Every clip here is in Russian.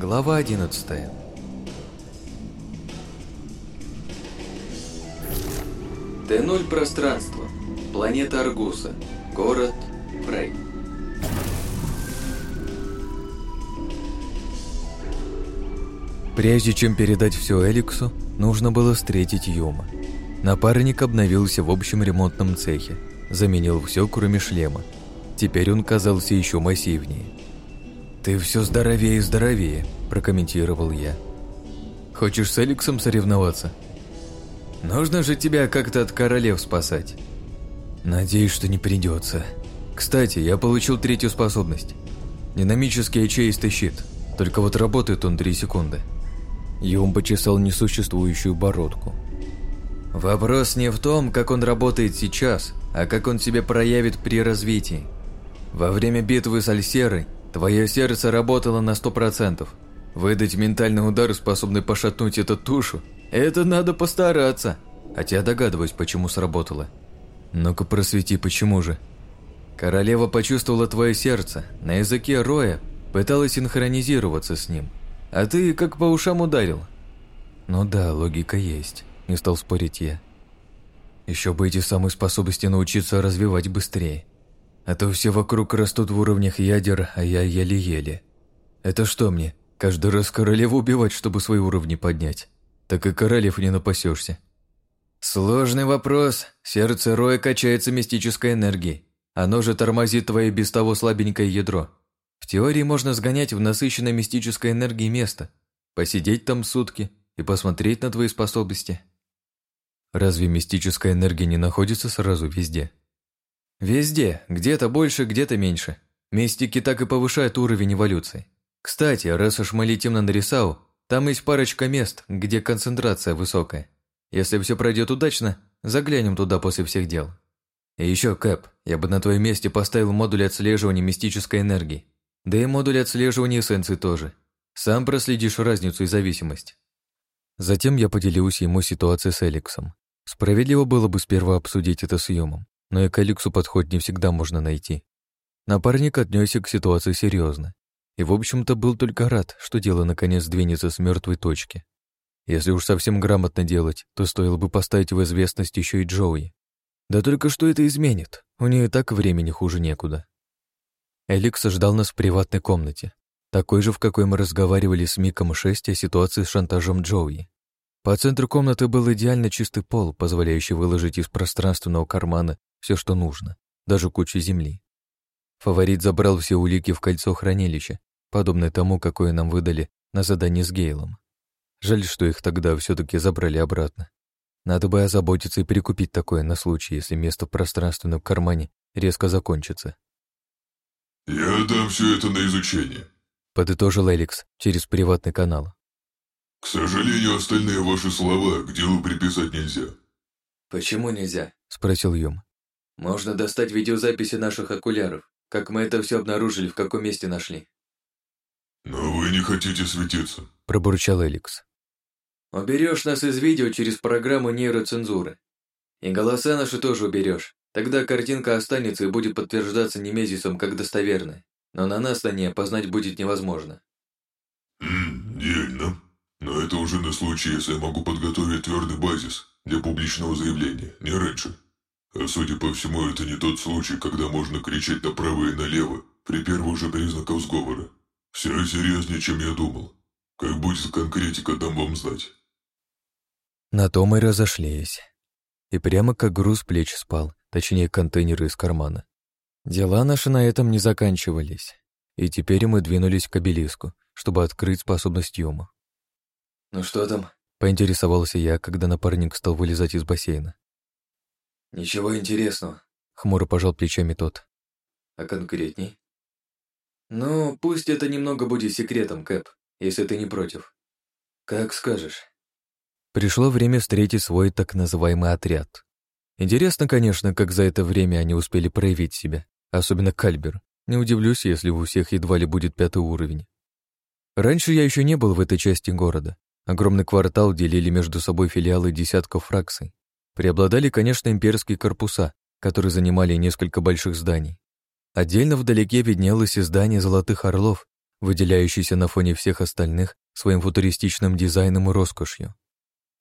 Глава 11 Т0 пространство. Планета Аргуса. Город Фрей. Прежде чем передать все Эликсу, нужно было встретить Юма. Напарник обновился в общем ремонтном цехе, заменил все, кроме шлема. Теперь он казался еще массивнее. «Ты все здоровее и здоровее», – прокомментировал я. «Хочешь с Эликсом соревноваться?» «Нужно же тебя как-то от королев спасать». «Надеюсь, что не придется. Кстати, я получил третью способность. Динамический ячеистый щит, только вот работает он три секунды». И он почесал несуществующую бородку. «Вопрос не в том, как он работает сейчас, а как он себя проявит при развитии. Во время битвы с Альсерой Твое сердце работало на сто процентов. Выдать ментальный удар, способный пошатнуть эту тушу, это надо постараться. Хотя догадываюсь, почему сработало. Ну-ка просвети, почему же. Королева почувствовала твое сердце. На языке Роя пыталась синхронизироваться с ним. А ты как по ушам ударил. Ну да, логика есть, не стал спорить я. Еще бы эти самые способности научиться развивать быстрее. А то все вокруг растут в уровнях ядер, а я еле-еле. Это что мне, каждый раз королеву убивать, чтобы свои уровни поднять? Так и королев не напасешься. Сложный вопрос. Сердце Роя качается мистической энергией. Оно же тормозит твое без того слабенькое ядро. В теории можно сгонять в насыщенной мистической энергией место, посидеть там сутки и посмотреть на твои способности. Разве мистическая энергия не находится сразу везде? Везде, где-то больше, где-то меньше. Мистики так и повышают уровень эволюции. Кстати, раз уж мы летим на Нарисау, там есть парочка мест, где концентрация высокая. Если все пройдет удачно, заглянем туда после всех дел. И еще, Кэп, я бы на твоем месте поставил модуль отслеживания мистической энергии. Да и модуль отслеживания эссенции тоже. Сам проследишь разницу и зависимость. Затем я поделился ему ситуацией с Эликсом. Справедливо было бы сперва обсудить это с Юмом. Ну, но и к Алексу подход не всегда можно найти. Напарник отнесся к ситуации серьезно, и, в общем-то, был только рад, что дело наконец двинется с мертвой точки. Если уж совсем грамотно делать, то стоило бы поставить в известность еще и Джоуи. Да только что это изменит, у нее и так времени хуже некуда. Эликс ждал нас в приватной комнате, такой же, в какой мы разговаривали с Миком 6 о ситуации с шантажом Джоуи. По центру комнаты был идеально чистый пол, позволяющий выложить из пространственного кармана все, что нужно, даже кучу земли. Фаворит забрал все улики в кольцо хранилища, подобное тому, какое нам выдали на задание с Гейлом. Жаль, что их тогда все таки забрали обратно. Надо бы озаботиться и прикупить такое на случай, если место в пространственном кармане резко закончится. «Я дам все это на изучение», — подытожил Эликс через приватный канал. «К сожалению, остальные ваши слова к делу приписать нельзя». «Почему нельзя?» — спросил Юм. Можно достать видеозаписи наших окуляров, как мы это все обнаружили, в каком месте нашли. Но вы не хотите светиться, пробурчал Эликс. Уберешь нас из видео через программу нейроцензуры. И голоса наши тоже уберешь. Тогда картинка останется и будет подтверждаться немезисом как достоверной. Но на нас на ней опознать будет невозможно. Ммм, дельно. Но это уже на случай, если я могу подготовить твердый базис для публичного заявления, не раньше. А Судя по всему, это не тот случай, когда можно кричать направо и налево при первых же признаках сговора. Все серьезнее, чем я думал. Как будет конкретика, дам вам знать. На то мы разошлись. И прямо как груз плеч спал, точнее контейнеры из кармана. Дела наши на этом не заканчивались. И теперь мы двинулись к обелиску, чтобы открыть способность Йома. «Ну что там?» — поинтересовался я, когда напарник стал вылезать из бассейна. «Ничего интересного», — хмуро пожал плечами тот. «А конкретней?» «Ну, пусть это немного будет секретом, Кэп, если ты не против. Как скажешь». Пришло время встретить свой так называемый отряд. Интересно, конечно, как за это время они успели проявить себя, особенно Кальбер. Не удивлюсь, если у всех едва ли будет пятый уровень. Раньше я еще не был в этой части города. Огромный квартал делили между собой филиалы десятков фракций. Преобладали, конечно, имперские корпуса, которые занимали несколько больших зданий. Отдельно вдалеке виднелось и здание «Золотых орлов», выделяющееся на фоне всех остальных своим футуристичным дизайном и роскошью.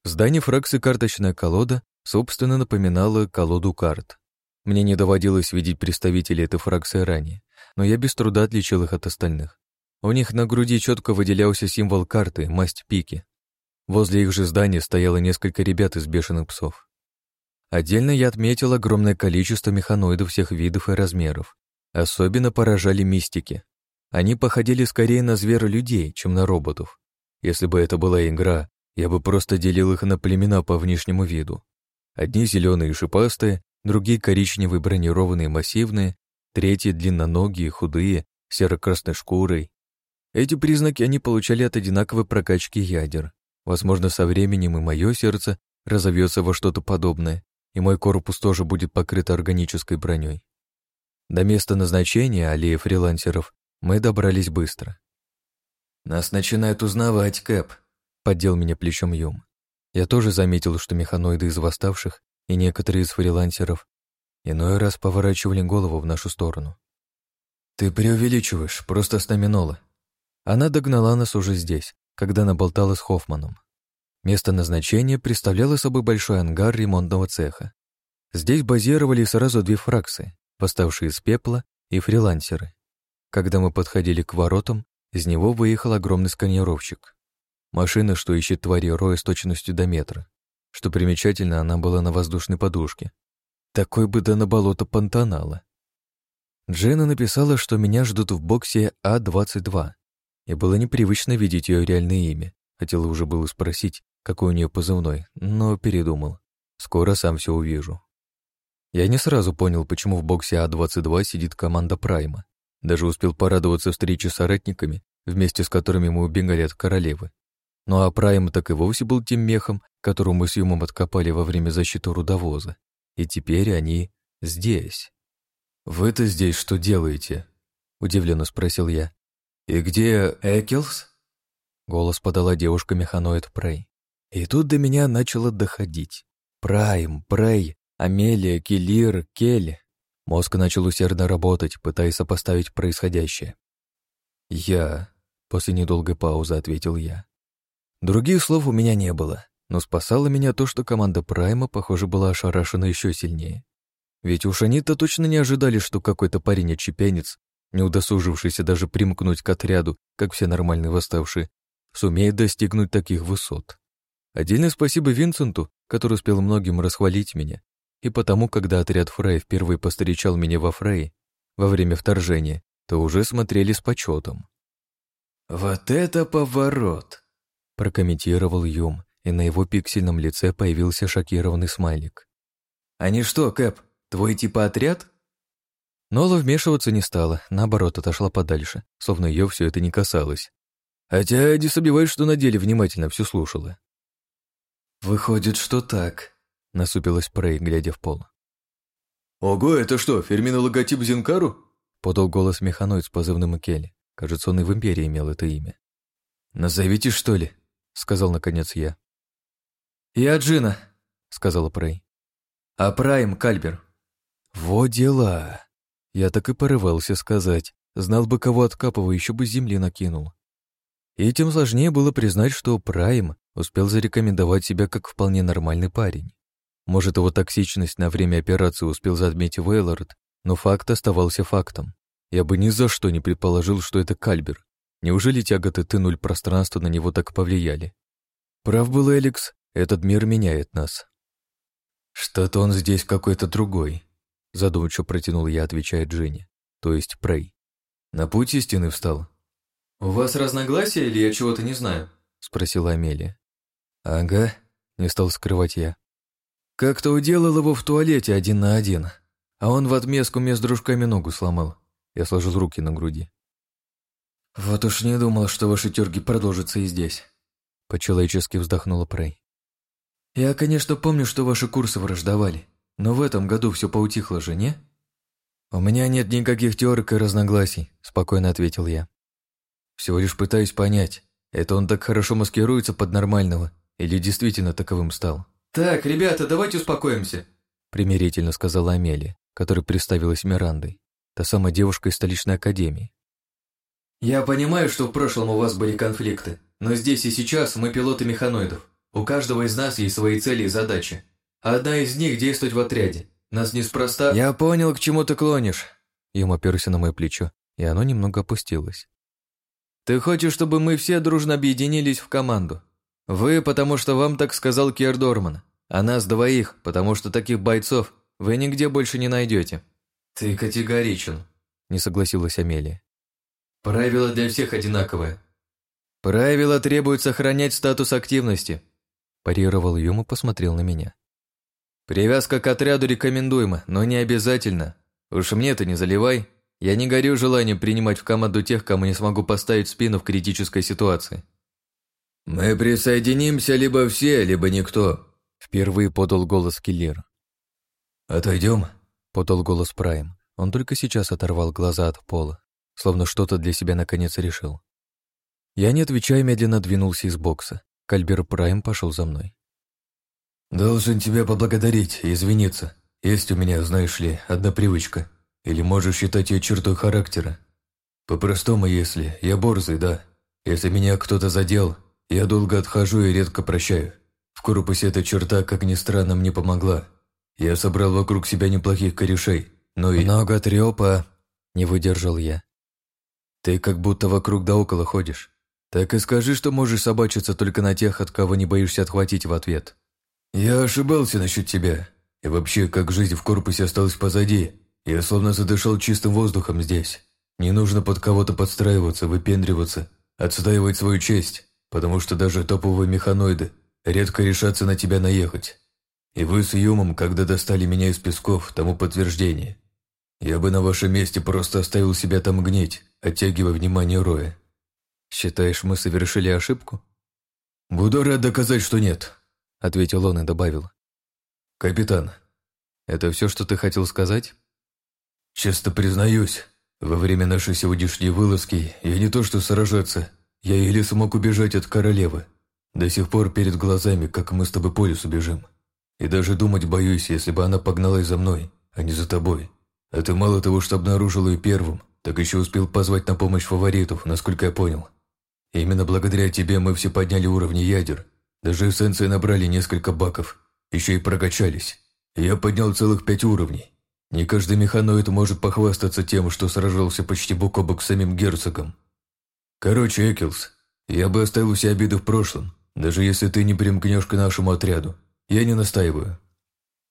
Здание фракции «Карточная колода» собственно напоминало колоду карт. Мне не доводилось видеть представителей этой фракции ранее, но я без труда отличил их от остальных. У них на груди четко выделялся символ карты, масть пики. Возле их же здания стояло несколько ребят из бешеных псов. Отдельно я отметил огромное количество механоидов всех видов и размеров. Особенно поражали мистики. Они походили скорее на зверолюдей, чем на роботов. Если бы это была игра, я бы просто делил их на племена по внешнему виду. Одни зеленые и шипастые, другие коричневые бронированные массивные, третьи длинноногие, худые, серо-красной шкурой. Эти признаки они получали от одинаковой прокачки ядер. Возможно, со временем и мое сердце разовьется во что-то подобное, и мой корпус тоже будет покрыт органической броней. До места назначения аллеи фрилансеров мы добрались быстро. «Нас начинают узнавать, Кэп», — поддел меня плечом Юм. Я тоже заметил, что механоиды из восставших и некоторые из фрилансеров иной раз поворачивали голову в нашу сторону. «Ты преувеличиваешь, просто стаминола». Она догнала нас уже здесь, когда наболтала с Хоффманом. Место назначения представляло собой большой ангар ремонтного цеха. Здесь базировали сразу две фракции, поставшие из пепла и фрилансеры. Когда мы подходили к воротам, из него выехал огромный сканировщик. Машина, что ищет твари роя с точностью до метра. Что примечательно, она была на воздушной подушке. Такой бы да на болото понтонала. Джина написала, что меня ждут в боксе А-22, и было непривычно видеть ее реальное имя. Хотела уже было спросить, какой у нее позывной, но передумал. Скоро сам все увижу. Я не сразу понял, почему в боксе А-22 сидит команда Прайма. Даже успел порадоваться встрече с соратниками, вместе с которыми мы убегали от королевы. Ну а Прайм так и вовсе был тем мехом, которого мы с Юмом откопали во время защиты рудовоза. И теперь они здесь. «Вы-то здесь что делаете?» — удивленно спросил я. «И где Экелс?» — голос подала девушка-механоид Прей. И тут до меня начало доходить. Прайм, Прей, Амелия, Келир, Кель. Мозг начал усердно работать, пытаясь сопоставить происходящее. «Я...» — после недолгой паузы ответил я. Других слов у меня не было, но спасало меня то, что команда Прайма, похоже, была ошарашена еще сильнее. Ведь уж они-то точно не ожидали, что какой-то парень-отчепенец, не удосужившийся даже примкнуть к отряду, как все нормальные восставшие, сумеет достигнуть таких высот. Отдельное спасибо Винсенту, который успел многим расхвалить меня, и потому, когда отряд Фрей впервые постречал меня во Фрей во время вторжения, то уже смотрели с почетом. «Вот это поворот!» — прокомментировал Юм, и на его пиксельном лице появился шокированный смайлик. «Они что, Кэп, твой типа отряд?» Нола вмешиваться не стала, наоборот, отошла подальше, словно ее все это не касалось. Хотя Эдис обивает, что на деле внимательно все слушала. «Выходит, что так», — насупилась Прей, глядя в пол. «Ого, это что, фирменный логотип Зинкару?» — подал голос механоид с позывным Келли. Кажется, он и в Империи имел это имя. «Назовите, что ли?» — сказал наконец я. «Я Джина», — сказала Прей. «А Прайм Кальбер». «Во дела!» Я так и порывался сказать. Знал бы, кого откапываю, еще бы земли накинул. И тем сложнее было признать, что Прайм Успел зарекомендовать себя как вполне нормальный парень. Может, его токсичность на время операции успел задметь Вейлорд, но факт оставался фактом. Я бы ни за что не предположил, что это Кальбер. Неужели тяготы Т-0 пространства на него так повлияли? Прав был Эликс, этот мир меняет нас. Что-то он здесь какой-то другой, задумчиво протянул я, отвечая Джинни, то есть Прей. На путь истины встал. «У вас разногласия или я чего-то не знаю?» — спросила Амелия. «Ага», — не стал скрывать я. «Как-то уделал его в туалете один на один, а он в отместку мне с дружками ногу сломал». Я сложил руки на груди. «Вот уж не думал, что ваши терги продолжатся и здесь», — по-человечески вздохнула Прэй. «Я, конечно, помню, что ваши курсы враждовали, но в этом году все поутихло же, не?» «У меня нет никаких теорик и разногласий», — спокойно ответил я. «Всего лишь пытаюсь понять, это он так хорошо маскируется под нормального, или действительно таковым стал. «Так, ребята, давайте успокоимся», — примирительно сказала Амелия, которая представилась Мирандой, та самая девушка из столичной академии. «Я понимаю, что в прошлом у вас были конфликты, но здесь и сейчас мы пилоты механоидов. У каждого из нас есть свои цели и задачи. Одна из них — действовать в отряде. Нас неспроста...» «Я понял, к чему ты клонишь», — Ему оперся на мое плечо, и оно немного опустилось. «Ты хочешь, чтобы мы все дружно объединились в команду, вы, потому что вам так сказал Кер Дорман, а нас двоих, потому что таких бойцов вы нигде больше не найдете. Ты категоричен, не согласилась Амелия. Правила для всех одинаковые. Правила требуют сохранять статус активности, парировал Юм и посмотрел на меня. Привязка к отряду рекомендуема, но не обязательно. Уж мне это не заливай. Я не горю желанием принимать в команду тех, кому не смогу поставить спину в критической ситуации. «Мы присоединимся либо все, либо никто», — впервые подал голос киллер. «Отойдем», — подал голос Прайм. Он только сейчас оторвал глаза от пола, словно что-то для себя наконец решил. Я, не отвечая, медленно двинулся из бокса. Кальбер Прайм пошел за мной. «Должен тебя поблагодарить и извиниться. Есть у меня, знаешь ли, одна привычка. Или можешь считать ее чертой характера. По-простому, если. Я борзый, да. Если меня кто-то задел, я долго отхожу и редко прощаю. В корпусе эта черта, как ни странно, мне помогла. Я собрал вокруг себя неплохих корешей, но и... Много трёпа, не выдержал я. Ты как будто вокруг да около ходишь. Так и скажи, что можешь собачиться только на тех, от кого не боишься отхватить в ответ. Я ошибался насчет тебя. И вообще, как жизнь в корпусе осталась позади. Я словно задышал чистым воздухом здесь. Не нужно под кого-то подстраиваться, выпендриваться, отстаивать свою честь потому что даже топовые механоиды редко решатся на тебя наехать. И вы с Юмом, когда достали меня из песков, тому подтверждение. Я бы на вашем месте просто оставил себя там гнить, оттягивая внимание Роя. Считаешь, мы совершили ошибку? Буду рад доказать, что нет, ответил он и добавил. Капитан, это все, что ты хотел сказать? Честно признаюсь, во время нашей сегодняшней вылазки я не то что сражаться, я еле смог убежать от королевы. До сих пор перед глазами, как мы с тобой по лесу бежим. И даже думать боюсь, если бы она погналась за мной, а не за тобой. А ты мало того, что обнаружил ее первым, так еще успел позвать на помощь фаворитов, насколько я понял. И именно благодаря тебе мы все подняли уровни ядер. Даже эссенции набрали несколько баков. Еще и прокачались. Я поднял целых пять уровней. Не каждый механоид может похвастаться тем, что сражался почти бок о бок с самим герцогом. Короче, Экелс, я бы оставил все обиды в прошлом, даже если ты не примкнешь к нашему отряду. Я не настаиваю».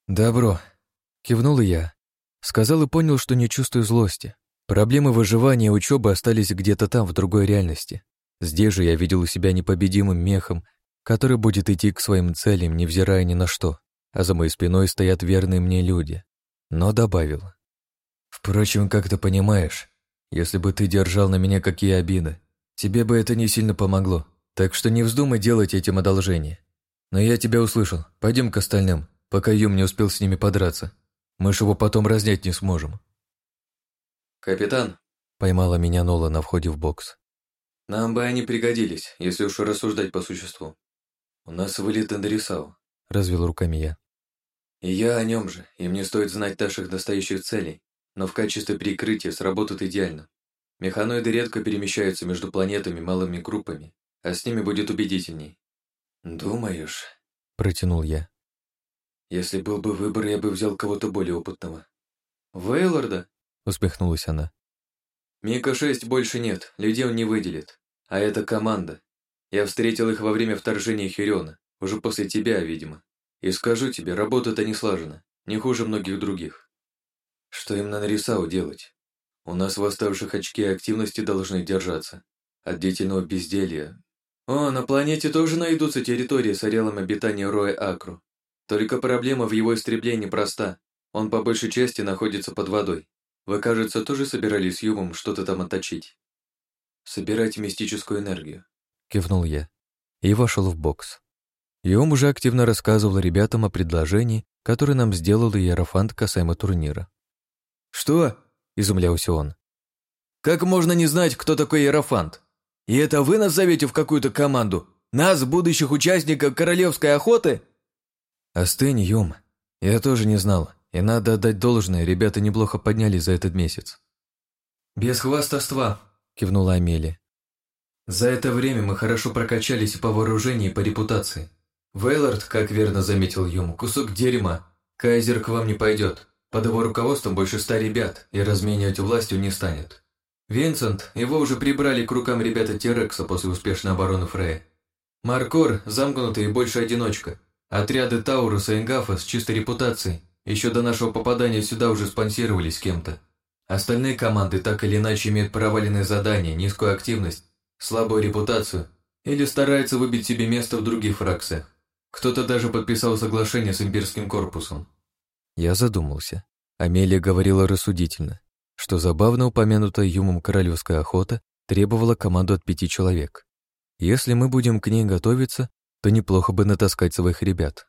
«Добро», — кивнул я. Сказал и понял, что не чувствую злости. Проблемы выживания и учебы остались где-то там, в другой реальности. Здесь же я видел у себя непобедимым мехом, который будет идти к своим целям, невзирая ни на что, а за моей спиной стоят верные мне люди. Но добавил. «Впрочем, как ты понимаешь, если бы ты держал на меня какие обиды, Тебе бы это не сильно помогло, так что не вздумай делать этим одолжение. Но я тебя услышал. Пойдем к остальным, пока Юм не успел с ними подраться. Мы ж его потом разнять не сможем. Капитан, поймала меня Нола на входе в бокс. Нам бы они пригодились, если уж рассуждать по существу. У нас вылет Андресау, развел руками я. И я о нем же, и мне стоит знать наших настоящих целей, но в качестве прикрытия сработают идеально. Механоиды редко перемещаются между планетами малыми группами, а с ними будет убедительней. «Думаешь?» — протянул я. «Если был бы выбор, я бы взял кого-то более опытного». «Вейлорда?» — усмехнулась она. «Мика-6 больше нет, людей он не выделит. А это команда. Я встретил их во время вторжения Хириона, уже после тебя, видимо. И скажу тебе, работа-то не слажена, не хуже многих других. Что им на Нарисау делать?» У нас, в оставших очки активности, должны держаться. От деятельного безделья. О, на планете тоже найдутся территории с ареалом обитания Роя Акру. Только проблема в его истреблении проста. Он по большей части находится под водой. Вы, кажется, тоже собирались с Юмом что-то там отточить. Собирать мистическую энергию. Кивнул я. И вошел в бокс. Юм уже активно рассказывал ребятам о предложении, которое нам сделал Иерофант касаемо турнира. «Что?» изумлялся он. «Как можно не знать, кто такой Ерофант? И это вы нас зовете в какую-то команду? Нас, будущих участников королевской охоты?» «Остынь, Юм. Я тоже не знал. И надо отдать должное, ребята неплохо поднялись за этот месяц». «Без хвастовства», – кивнула Амелия. «За это время мы хорошо прокачались по вооружению, и по репутации. Вейлорд, как верно заметил Юм, кусок дерьма. Кайзер к вам не пойдет. Под его руководством больше ста ребят, и разменивать властью не станет. Винсент, его уже прибрали к рукам ребята Терекса после успешной обороны Фрея. Маркор замкнутый и больше одиночка. Отряды Тауруса и Ингафа с чистой репутацией еще до нашего попадания сюда уже спонсировались кем-то. Остальные команды так или иначе имеют проваленные задания, низкую активность, слабую репутацию или стараются выбить себе место в других фракциях. Кто-то даже подписал соглашение с имперским корпусом. Я задумался. Амелия говорила рассудительно, что забавно упомянутая Юмом королевская охота требовала команду от пяти человек. Если мы будем к ней готовиться, то неплохо бы натаскать своих ребят.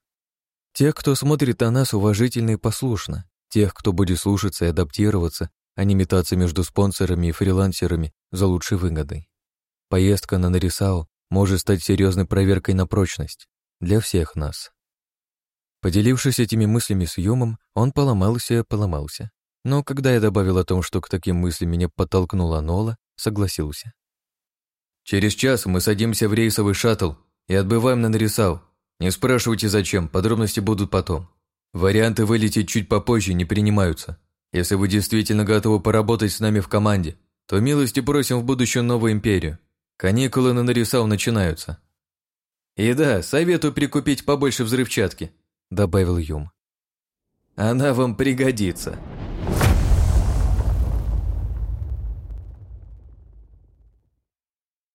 Тех, кто смотрит на нас уважительно и послушно, тех, кто будет слушаться и адаптироваться, а не метаться между спонсорами и фрилансерами за лучшей выгодой. Поездка на Нарисау может стать серьезной проверкой на прочность для всех нас. Поделившись этими мыслями с Юмом, он поломался и поломался. Но когда я добавил о том, что к таким мыслям меня подтолкнула Нола, согласился. «Через час мы садимся в рейсовый шаттл и отбываем на Нарисау. Не спрашивайте зачем, подробности будут потом. Варианты вылететь чуть попозже не принимаются. Если вы действительно готовы поработать с нами в команде, то милости просим в будущую новую империю. Каникулы на Нарисау начинаются. И да, советую прикупить побольше взрывчатки, добавил Юм. «Она вам пригодится».